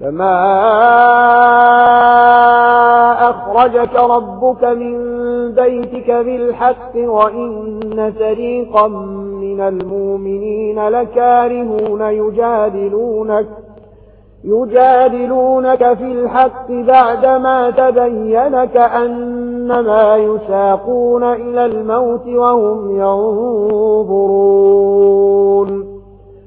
فما أخرجك ربك من بيتك بالحق وإن سريقا من المؤمنين لكارهون يجادلونك يجادلونك في الحق بعدما تبينك أنما يساقون إلى الموت وهم ينظرون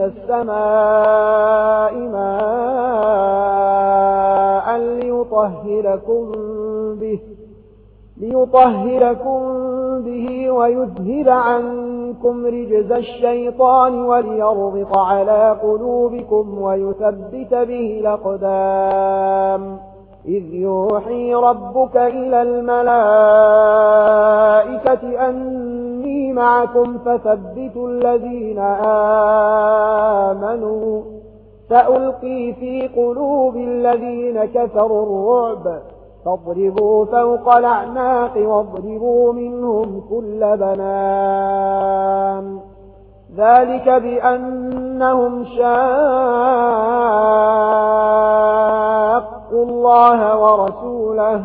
من السماء ماء ليطهركم به ليطهركم به ويذهب عنكم رجز الشيطان وليربط على قلوبكم ويثبت به لقدام إذ يوحي ربك إلى الملائكة أن معكم فثبتوا الذين آمنوا. سألقي في قلوب الذين كفروا الرعب. فاضربوا فوق الأعناق واضربوا منهم كل بنام ذلك بأنهم شاقوا الله ورسوله.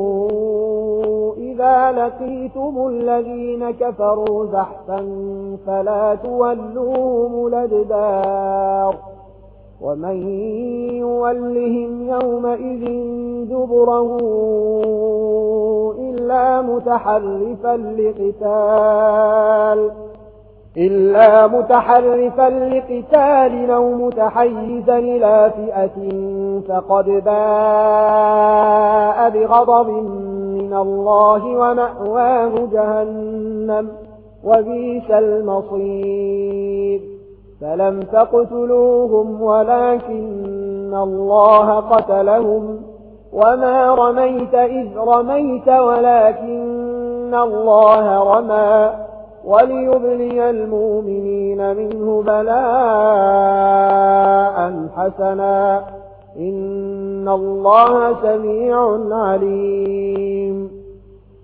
لقيتم الذين كفروا زحفا فلا تولوهم الأدبار ومن يولهم يومئذ دبره إلا متحرفا لقتال إلا متحرفا لقتال أو متحيزا إلى فئة فقد باء بغضب من الله ومأواه جهنم وبيس المصير. فلم تقتلوهم ولكن الله قتلهم. وما رميت إذ رميت ولكن الله رمى. وليبلي المؤمنين منه بلاء حسنا. إن الله سميع عليم.